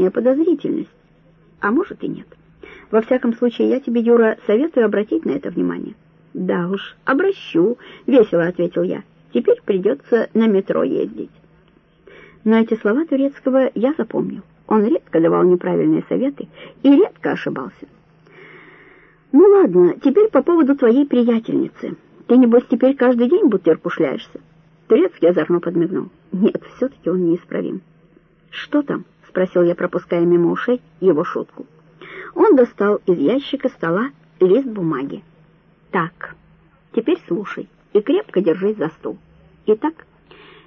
лишняя подозрительность. А может и нет. Во всяком случае, я тебе, Юра, советую обратить на это внимание. Да уж, обращу, весело ответил я. Теперь придется на метро ездить. Но эти слова турецкого я запомнил. Он редко давал неправильные советы и редко ошибался. Ну ладно, теперь по поводу твоей приятельницы. Ты, небось, теперь каждый день бутырку шляешься? Турецкий озорно подмигнул. Нет, все-таки он неисправим. Что там? Спросил я, пропуская мимо ушей его шутку. Он достал из ящика стола лист бумаги. Так, теперь слушай и крепко держись за стул. Итак,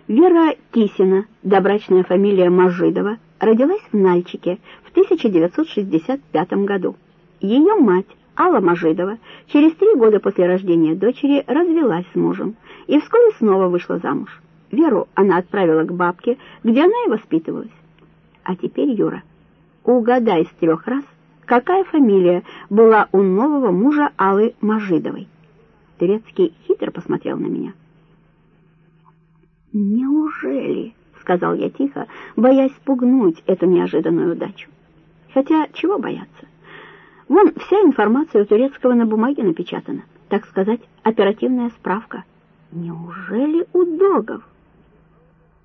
Вера Кисина, добрачная фамилия Мажидова, родилась в Нальчике в 1965 году. Ее мать, Алла Мажидова, через три года после рождения дочери развелась с мужем и вскоре снова вышла замуж. Веру она отправила к бабке, где она и воспитывалась. А теперь, Юра, угадай с трех раз, какая фамилия была у нового мужа Аллы Мажидовой. Турецкий хитро посмотрел на меня. «Неужели?» — сказал я тихо, боясь спугнуть эту неожиданную удачу. Хотя чего бояться? Вон вся информация у турецкого на бумаге напечатана, так сказать, оперативная справка. Неужели у Догов?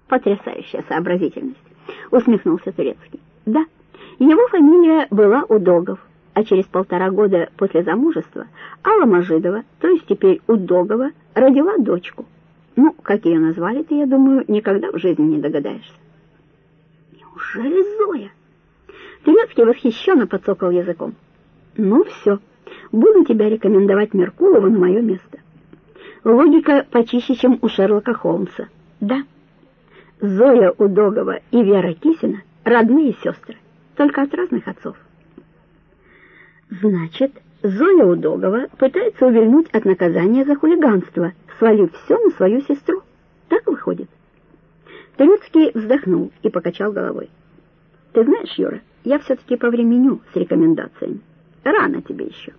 Потрясающая сообразительность, усмехнулся турецкий. Да, его фамилия была Удогов, а через полтора года после замужества Алла Мажидова, то есть теперь Удогова, родила дочку. Ну, как ее назвали ты, я думаю, никогда в жизни не догадаешься. Неужели Зоя? Турецкий восхищенно подсокал языком. Ну все, буду тебя рекомендовать Меркулову на мое место. Логика почище, чем у Шерлока Холмса. Да, Зоя Удогова и Вера Кисина — родные сестры, только от разных отцов. Значит, Зоя Удогова пытается увильнуть от наказания за хулиганство — свалив все на свою сестру. Так выходит. Турецкий вздохнул и покачал головой. Ты знаешь, Юра, я все-таки повременю с рекомендациями. Рано тебе еще.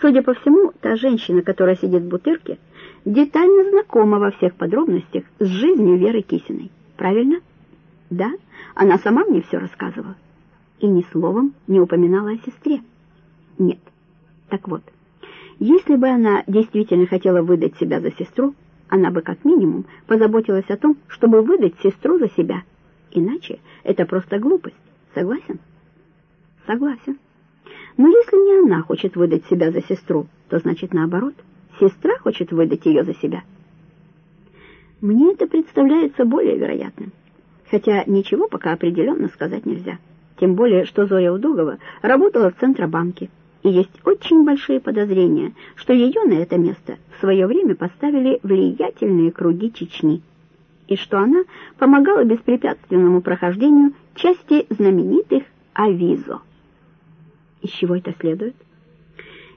Судя по всему, та женщина, которая сидит в бутырке, детально знакома во всех подробностях с жизнью Веры Кисиной. Правильно? Да, она сама мне все рассказывала. И ни словом не упоминала о сестре. Нет. Так вот, если бы она действительно хотела выдать себя за сестру, она бы как минимум позаботилась о том, чтобы выдать сестру за себя. Иначе это просто глупость. Согласен? Согласен. Но если не она хочет выдать себя за сестру, то значит наоборот. Сестра хочет выдать ее за себя. Мне это представляется более вероятным. Хотя ничего пока определенно сказать нельзя. Тем более, что Зоя Удугова работала в Центробанке и есть очень большие подозрения, что ее на это место в свое время поставили влиятельные круги Чечни, и что она помогала беспрепятственному прохождению части знаменитых авизо. Из чего это следует?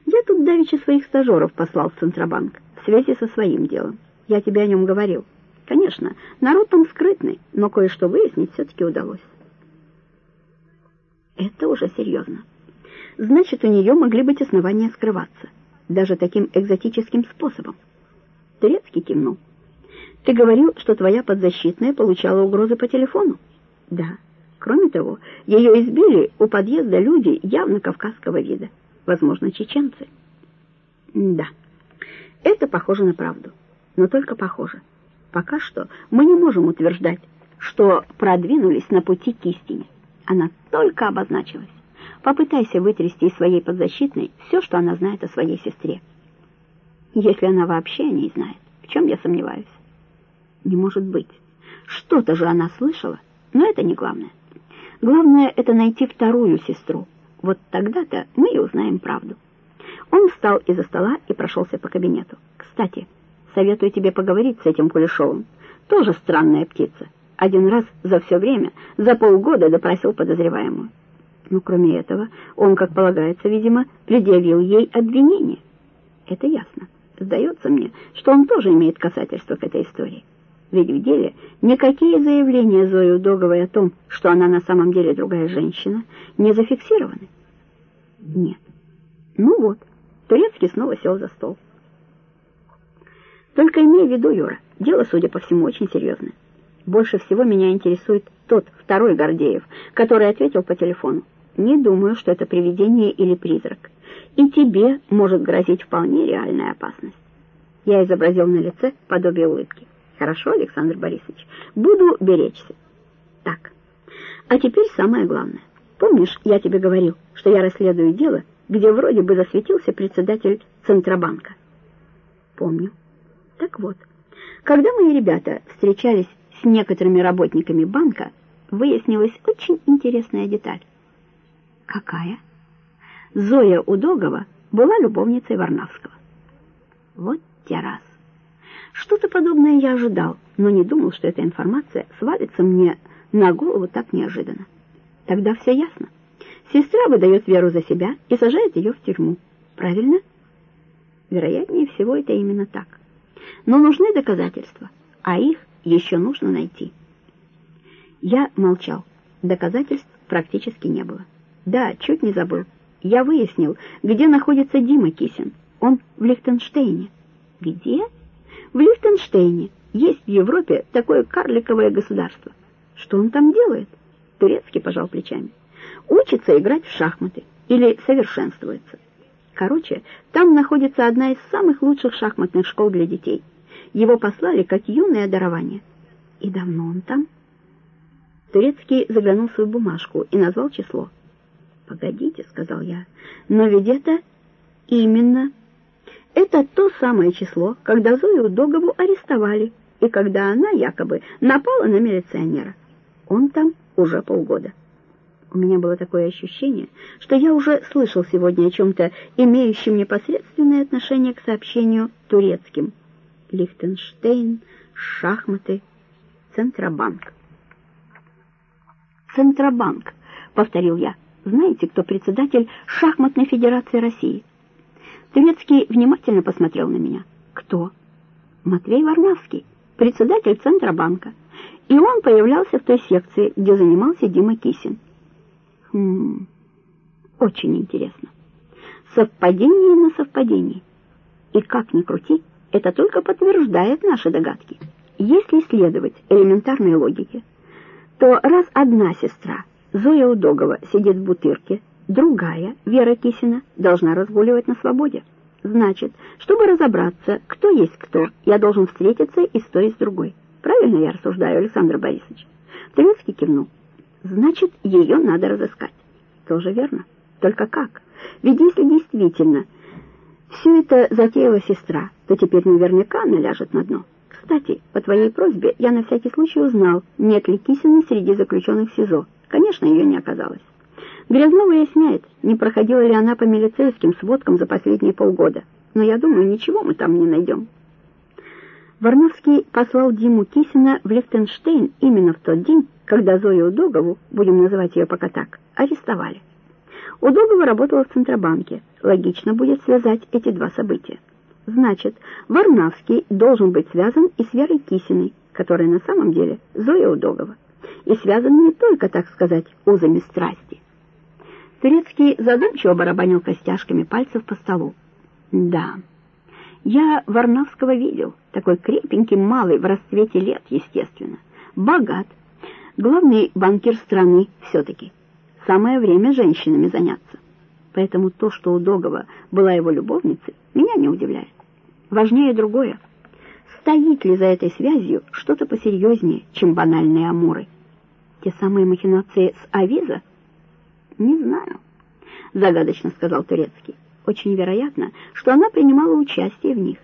Я тут давеча своих стажеров послал в Центробанк в связи со своим делом. Я тебе о нем говорил. Конечно, народ там скрытный, но кое-что выяснить все-таки удалось. Это уже серьезно значит, у нее могли быть основания скрываться, даже таким экзотическим способом. Турецкий кивнул. Ты говорил, что твоя подзащитная получала угрозы по телефону? Да. Кроме того, ее избили у подъезда люди явно кавказского вида, возможно, чеченцы. Да. Это похоже на правду, но только похоже. Пока что мы не можем утверждать, что продвинулись на пути к истине. Она только обозначилась. Попытайся вытрясти из своей подзащитной все, что она знает о своей сестре. Если она вообще о ней знает, в чем я сомневаюсь? Не может быть. Что-то же она слышала, но это не главное. Главное — это найти вторую сестру. Вот тогда-то мы и узнаем правду. Он встал из-за стола и прошелся по кабинету. Кстати, советую тебе поговорить с этим Кулешовым. Тоже странная птица. Один раз за все время, за полгода допросил подозреваемую. Но кроме этого, он, как полагается, видимо, предъявил ей обвинение. Это ясно. Сдается мне, что он тоже имеет касательство к этой истории. Ведь в деле никакие заявления Зои Удоговой о том, что она на самом деле другая женщина, не зафиксированы. Нет. Ну вот, Турецкий снова сел за стол. Только имей в виду, Юра, дело, судя по всему, очень серьезное. Больше всего меня интересует тот второй Гордеев, который ответил по телефону. Не думаю, что это привидение или призрак. И тебе может грозить вполне реальная опасность. Я изобразил на лице подобие улыбки. Хорошо, Александр Борисович, буду беречься. Так, а теперь самое главное. Помнишь, я тебе говорил, что я расследую дело, где вроде бы засветился председатель Центробанка? Помню. Так вот, когда мои ребята встречались с некоторыми работниками банка, выяснилась очень интересная деталь. Какая? Зоя Удогова была любовницей Варнавского. Вот те раз. Что-то подобное я ожидал, но не думал, что эта информация свалится мне на голову так неожиданно. Тогда все ясно. Сестра выдает Веру за себя и сажает ее в тюрьму. Правильно? Вероятнее всего, это именно так. Но нужны доказательства, а их еще нужно найти. Я молчал. Доказательств практически не было. Да, чуть не забыл. Я выяснил, где находится Дима Кисин. Он в Лихтенштейне. Где? В Лихтенштейне. Есть в Европе такое карликовое государство. Что он там делает? Турецкий пожал плечами. Учится играть в шахматы или совершенствуется. Короче, там находится одна из самых лучших шахматных школ для детей. Его послали как юное дарование. И давно он там? Турецкий заглянул свою бумажку и назвал число. «Погодите», — сказал я, — «но ведь это именно...» Это то самое число, когда Зою Догову арестовали, и когда она якобы напала на милиционера. Он там уже полгода. У меня было такое ощущение, что я уже слышал сегодня о чем-то, имеющем непосредственное отношение к сообщению турецким. Лихтенштейн, шахматы, Центробанк. Центробанк, повторил я. Знаете, кто председатель шахматной федерации России? Турецкий внимательно посмотрел на меня. Кто? Матвей Варнавский, председатель Центробанка. И он появлялся в той секции, где занимался Дима Кисин. Хм, очень интересно. Совпадение на совпадении. И как ни крути, это только подтверждает наши догадки. Если следовать элементарной логике, то раз одна сестра, Зоя Удогова, сидит в бутырке, другая, Вера Кисина, должна разгуливать на свободе. Значит, чтобы разобраться, кто есть кто, я должен встретиться и с той, и с другой. Правильно я рассуждаю, Александр Борисович? Турецкий кивнул. Значит, ее надо разыскать. Тоже верно. Только как? Ведь если действительно все это затеяла сестра, то теперь наверняка она ляжет на дно. Кстати, по твоей просьбе я на всякий случай узнал, нет ли Кисины среди заключенных СИЗО. Конечно, ее не оказалось. Грязнов выясняет, не проходила ли она по милицейским сводкам за последние полгода. Но я думаю, ничего мы там не найдем. Варновский послал Диму Кисина в Лихтенштейн именно в тот день, когда Зою Удогову, будем называть ее пока так, арестовали. Удогова работала в Центробанке. Логично будет связать эти два события. Значит, Варнавский должен быть связан и с Верой Кисиной, которая на самом деле Зоя Удогова, и связан не только, так сказать, узами страсти. Турецкий задумчиво барабанил костяшками пальцев по столу. Да, я Варнавского видел, такой крепенький малый в расцвете лет, естественно, богат, главный банкир страны все-таки. Самое время женщинами заняться. Поэтому то, что у Догова была его любовницей, меня не удивляет. Важнее другое. Стоит ли за этой связью что-то посерьезнее, чем банальные амуры? Те самые махинации с Авиза? Не знаю, загадочно сказал Турецкий. Очень вероятно, что она принимала участие в них.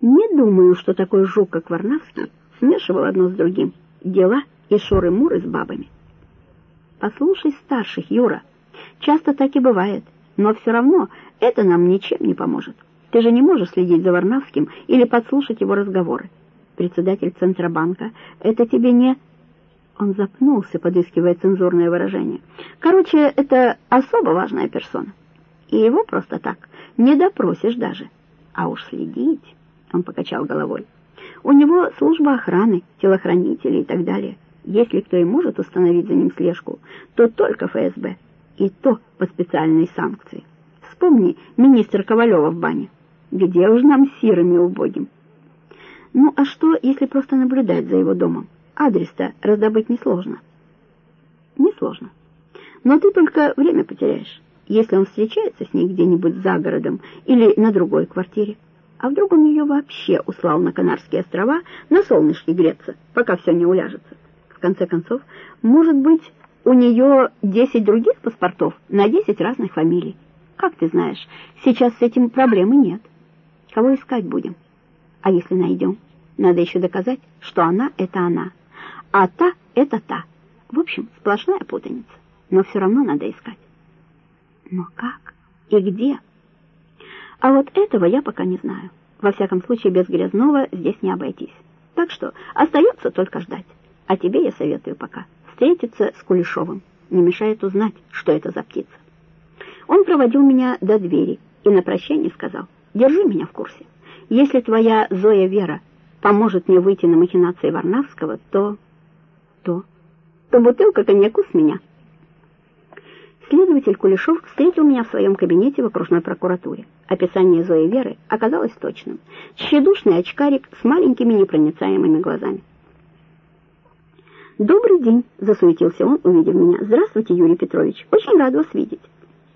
Не думаю, что такой жук, как Варнавский, смешивал одно с другим дела и шоры-муры с бабами. Послушай старших, Юра. Часто так и бывает, но все равно это нам ничем не поможет. Ты же не можешь следить за Варнавским или подслушать его разговоры. Председатель Центробанка — это тебе не... Он запнулся, подыскивая цензурное выражение. Короче, это особо важная персона. И его просто так не допросишь даже. А уж следить... Он покачал головой. У него служба охраны, телохранители и так далее. Если кто и может установить за ним слежку, то только ФСБ. И то по специальной санкции. Вспомни министра Ковалева в бане. Где уж нам сирами убогим? Ну, а что, если просто наблюдать за его домом? Адрес-то раздобыть несложно. Несложно. Но ты только время потеряешь, если он встречается с ней где-нибудь за городом или на другой квартире. А вдруг он ее вообще услал на Канарские острова на солнышке греться, пока все не уляжется? В конце концов, может быть, у нее десять других паспортов на десять разных фамилий. Как ты знаешь, сейчас с этим проблемы нет. Кого искать будем? А если найдем? Надо еще доказать, что она — это она, а та — это та. В общем, сплошная путаница. Но все равно надо искать. Но как и где? А вот этого я пока не знаю. Во всяком случае, без Грязнова здесь не обойтись. Так что остается только ждать. А тебе я советую пока встретиться с Кулешовым. Не мешает узнать, что это за птица. Он проводил меня до двери и на прощание сказал, «Держи меня в курсе. Если твоя Зоя Вера поможет мне выйти на махинации Варнавского, то... то... то бутылка коньяку с меня». Следователь Кулешов встретил меня в своем кабинете в окружной прокуратуре. Описание Зои Веры оказалось точным. Тщедушный очкарик с маленькими непроницаемыми глазами. «Добрый день!» — засуетился он, увидев меня. «Здравствуйте, Юрий Петрович. Очень рад вас видеть».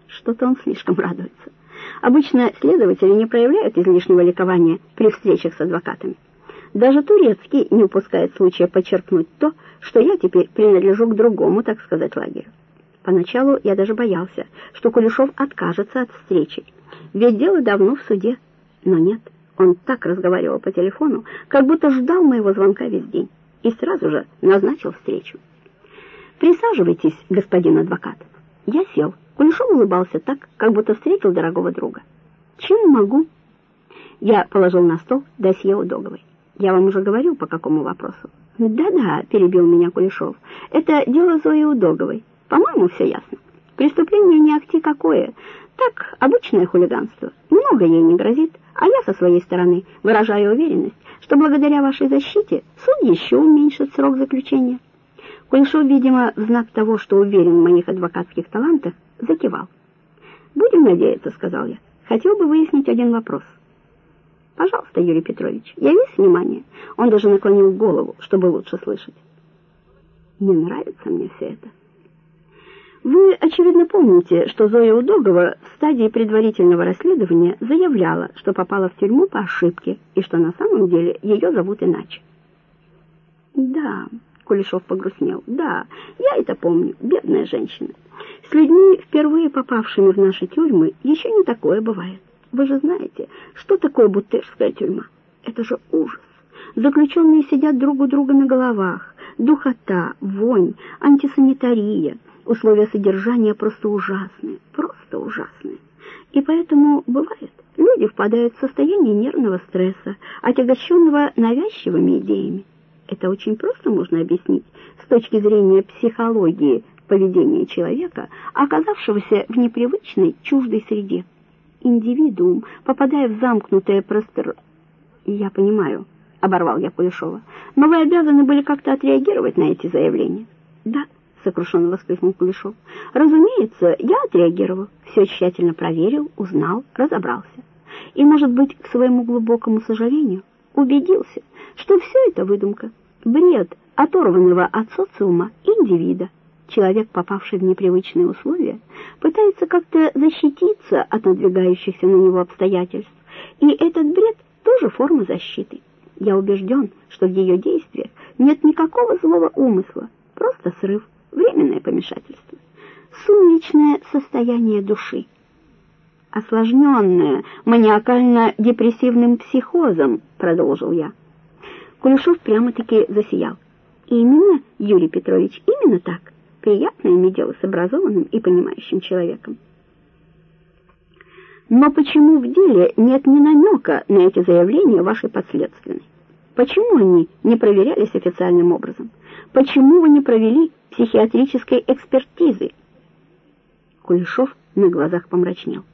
Что-то он слишком радуется. Обычно следователи не проявляют излишнего ликования при встречах с адвокатами. Даже Турецкий не упускает случая подчеркнуть то, что я теперь принадлежу к другому, так сказать, лагерю. Поначалу я даже боялся, что Кулешов откажется от встречи, ведь дело давно в суде. Но нет, он так разговаривал по телефону, как будто ждал моего звонка весь день, и сразу же назначил встречу. «Присаживайтесь, господин адвокат». Я сел. Кулешов улыбался так, как будто встретил дорогого друга. «Чем могу?» Я положил на стол досье Удоговой. «Я вам уже говорил, по какому вопросу?» «Да-да», — перебил меня Кулешов, — «это дело Зои Удоговой. По-моему, все ясно. Преступление не акти какое. Так, обычное хулиганство. Много ей не грозит, а я со своей стороны выражаю уверенность, что благодаря вашей защите суд еще уменьшит срок заключения. Кулешов, видимо, в знак того, что уверен в моих адвокатских талантах, закивал. «Будем надеяться», — сказал я. «Хотел бы выяснить один вопрос». «Пожалуйста, Юрий Петрович, я весь внимание». Он даже наклонил голову, чтобы лучше слышать. «Не нравится мне все это». Вы, очевидно, помните, что Зоя Удогова в стадии предварительного расследования заявляла, что попала в тюрьму по ошибке и что на самом деле ее зовут иначе. Да, Кулешов погрустнел. Да, я это помню, бедная женщина. С людьми, впервые попавшими в наши тюрьмы, еще не такое бывает. Вы же знаете, что такое бутырская тюрьма? Это же ужас. Заключенные сидят друг у друга на головах. Духота, вонь, антисанитария — Условия содержания просто ужасные, просто ужасные. И поэтому бывает, люди впадают в состояние нервного стресса, отягощенного навязчивыми идеями. Это очень просто можно объяснить с точки зрения психологии поведения человека, оказавшегося в непривычной, чуждой среде. Индивидуум, попадая в замкнутое простор... Я понимаю, оборвал я Кулешова, но вы обязаны были как-то отреагировать на эти заявления. Да, — сокрушенно воскликнул Кулешов. «Разумеется, я отреагировал, все тщательно проверил, узнал, разобрался. И, может быть, к своему глубокому сожалению, убедился, что все это выдумка, бред оторванного от социума индивида. Человек, попавший в непривычные условия, пытается как-то защититься от надвигающихся на него обстоятельств, и этот бред тоже форма защиты. Я убежден, что в ее действиях нет никакого злого умысла, просто срыв временное помешательство, сумеречное состояние души, осложненное маниакально-депрессивным психозом, продолжил я. Кулешов прямо-таки засиял. Именно, Юрий Петрович, именно так. Приятно иметь дело с образованным и понимающим человеком. Но почему в деле нет ни намека на эти заявления вашей подследственной? Почему они не проверялись официальным образом? Почему вы не провели психиатрической экспертизы. Кулешов на глазах помрачнел.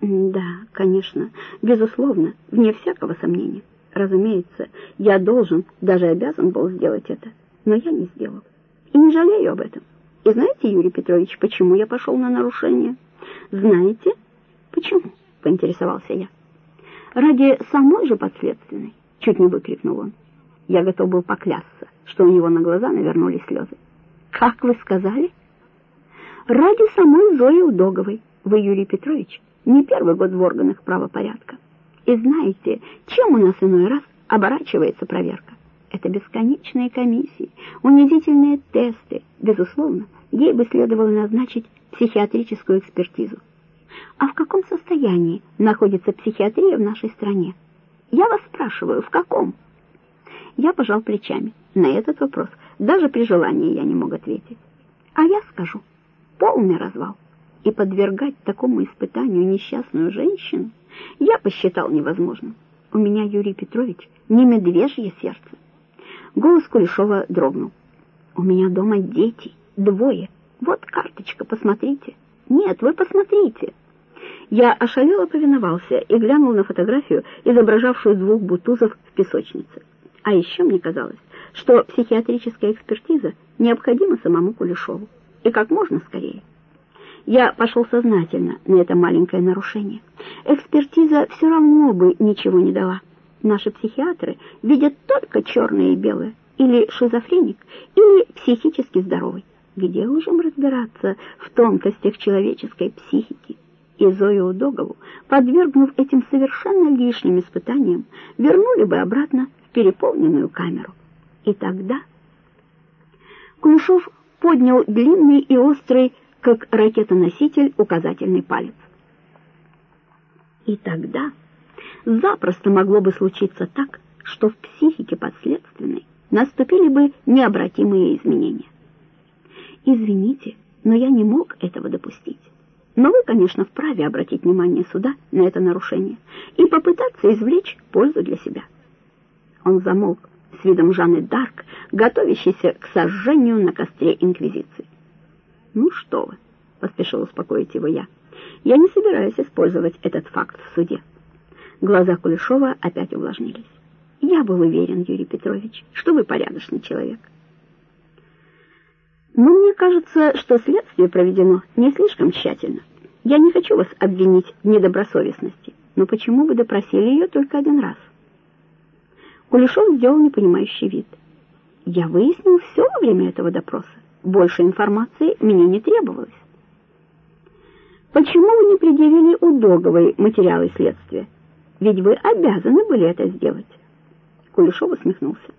Да, конечно, безусловно, вне всякого сомнения. Разумеется, я должен, даже обязан был сделать это, но я не сделал. И не жалею об этом. И знаете, Юрий Петрович, почему я пошел на нарушение? Знаете? Почему? Поинтересовался я. Ради самой же подследственной. Чуть не выкрикнул он. Я готов был поклясться, что у него на глаза навернулись слезы. «Как вы сказали?» «Ради самой Зои Удоговой. Вы, Юрий Петрович, не первый год в органах правопорядка. И знаете, чем у нас иной раз оборачивается проверка? Это бесконечные комиссии, унизительные тесты. Безусловно, ей бы следовало назначить психиатрическую экспертизу. А в каком состоянии находится психиатрия в нашей стране? Я вас спрашиваю, в каком? Я пожал плечами. На этот вопрос даже при желании я не мог ответить. А я скажу, полный развал. И подвергать такому испытанию несчастную женщину я посчитал невозможным. У меня, Юрий Петрович, не медвежье сердце. Голос Кулешова дрогнул. У меня дома дети, двое. Вот карточка, посмотрите. Нет, вы посмотрите. Я ошалело повиновался и глянул на фотографию, изображавшую двух бутузов в песочнице. А еще мне казалось, что психиатрическая экспертиза необходима самому Кулешову, и как можно скорее. Я пошел сознательно на это маленькое нарушение. Экспертиза все равно бы ничего не дала. Наши психиатры видят только черное и белое, или шизофреник, или психически здоровый. Где уже разбираться в тонкостях человеческой психики? И Зою Удогову, подвергнув этим совершенно лишним испытаниям, вернули бы обратно переполненную камеру. И тогда Кулешов поднял длинный и острый, как ракетоноситель, указательный палец. И тогда запросто могло бы случиться так, что в психике подследственной наступили бы необратимые изменения. Извините, но я не мог этого допустить. Но вы, конечно, вправе обратить внимание суда на это нарушение и попытаться извлечь пользу для себя. Он замолк с видом Жанны Дарк, готовящейся к сожжению на костре Инквизиции. «Ну что вы», — поспешил успокоить его я, — «я не собираюсь использовать этот факт в суде». Глаза Кулешова опять увлажнились. «Я был уверен, Юрий Петрович, что вы порядочный человек». «Но мне кажется, что следствие проведено не слишком тщательно. Я не хочу вас обвинить в недобросовестности, но почему вы допросили ее только один раз?» Кулешов сделал непонимающий вид. Я выяснил все во время этого допроса. Больше информации мне не требовалось. Почему вы не предъявили Удоговой материалы следствия? Ведь вы обязаны были это сделать. Кулешов усмехнулся.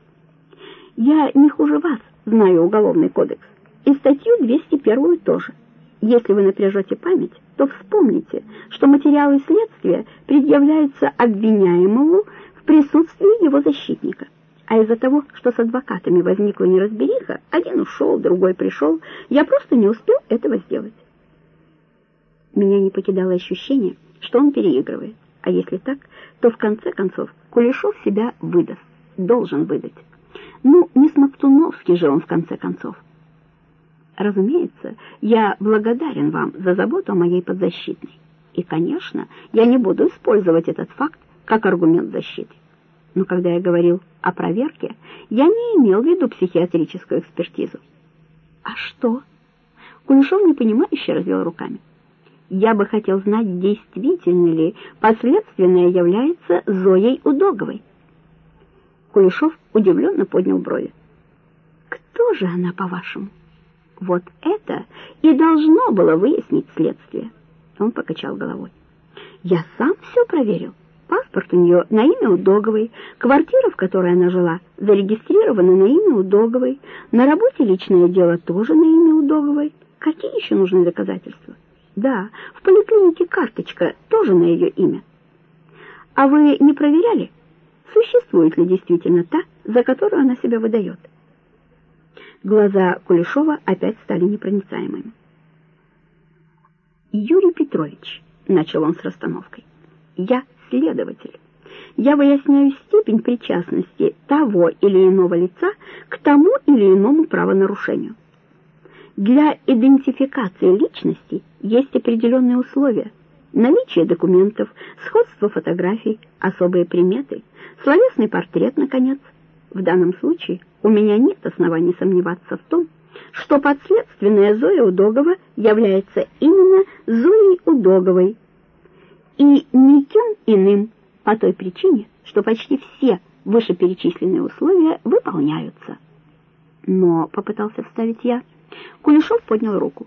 Я не хуже вас знаю уголовный кодекс. И статью 201 тоже. Если вы напряжете память, то вспомните, что материалы следствия предъявляются обвиняемому присутствии его защитника. А из-за того, что с адвокатами возникла неразбериха, один ушел, другой пришел, я просто не успел этого сделать. Меня не покидало ощущение, что он переигрывает. А если так, то в конце концов Кулешов себя выдаст, должен выдать. Ну, не Смоктуновский же он в конце концов. Разумеется, я благодарен вам за заботу о моей подзащитной. И, конечно, я не буду использовать этот факт как аргумент защиты. Но когда я говорил о проверке, я не имел в виду психиатрическую экспертизу. А что? Кулешов непонимающе развел руками. Я бы хотел знать, действительно ли последственное является Зоей Удоговой. Кулешов удивленно поднял брови. Кто же она, по-вашему? Вот это и должно было выяснить следствие. Он покачал головой. Я сам все проверил. Паспорт у нее на имя Удоговой, квартира, в которой она жила, зарегистрирована на имя Удоговой, на работе личное дело тоже на имя Удоговой. Какие еще нужны доказательства? Да, в поликлинике карточка тоже на ее имя. А вы не проверяли, существует ли действительно та, за которую она себя выдает? Глаза Кулешова опять стали непроницаемыми. «Юрий Петрович», — начал он с расстановкой, — «я следователь. Я выясняю степень причастности того или иного лица к тому или иному правонарушению. Для идентификации личности есть определенные условия. Наличие документов, сходство фотографий, особые приметы, словесный портрет, наконец. В данном случае у меня нет оснований сомневаться в том, что подследственная Зоя Удогова является именно Зоей Удоговой, и никем иным по той причине, что почти все вышеперечисленные условия выполняются. Но, — попытался вставить я, — Кулешов поднял руку.